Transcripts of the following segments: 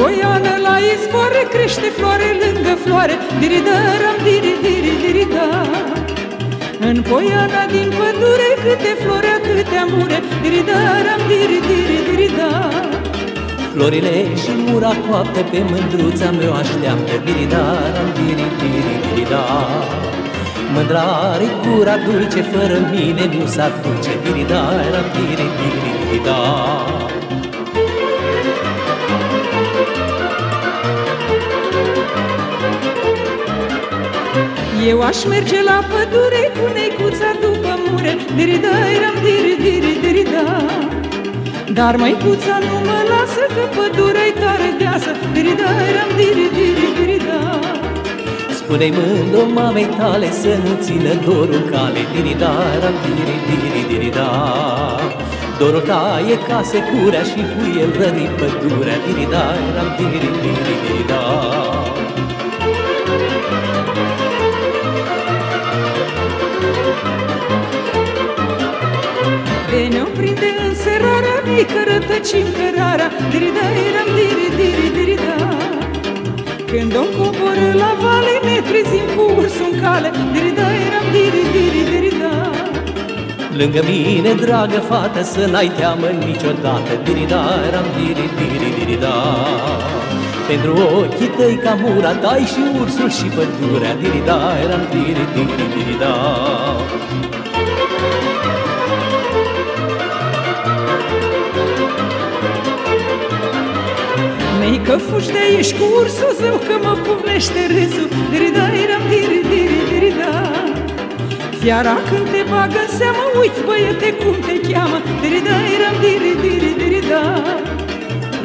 poiană la izvoare Crește floare lângă floare. Diridaram, diri, diri, dirida. În poiana din pădure Câte flori, atâtea mure. Diridaram, diri, diri, dirida. Florile și mura coapte Pe mândruța meu așteaptă. Diridaram, diri, diri, dirida. Mândra are gura dulce Fără mine nu s-ar duce Diridaram, diri, diri, dirida Eu aș merge la pădure cu necuța după mure Dirida, eram diri, diri, dirida Dar măicuța nu mă lasă că pădurea-i tare deasă. Dirida, eram diri, diri, dirida Spune-i mândru mamei tale să nu țină dorul cale. Dirida, eram diri, diri, dirida Dorul ta e ca securea și cu el rări pădurea. Dirida, eram diri, diri, dirida ne prinde în serarea mică rătăcim cărarea Dirida, eram diri, diri, dirida Când o coboră la vale ne trezim cu ursul în cale Dirida, eram diri, diri, dirida Lângă mine, dragă fată, să n-ai teamă niciodată Dirida, eram diri, diri, dirida Pentru ochii tăi ca mura, dai și ursul și pădurea Dirida, eram diri, diri, dirida Mei că fugi de aici cu ursul zău Că mă pufnește râsul Dirida, eram diri, diri, dirida Fiara când te bagă în seamă Uiți băiete cum te cheamă Dirida, eram diri, diri, dirida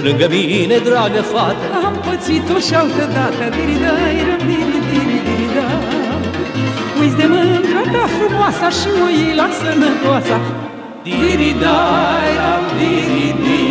Lângă mine, dragă fată Am pățit-o și altă dată Dirida, eram diri, diri, dirida Uiți de mândra ta frumoasa Și o iei la sănătoasa Dirida, eram diri, diri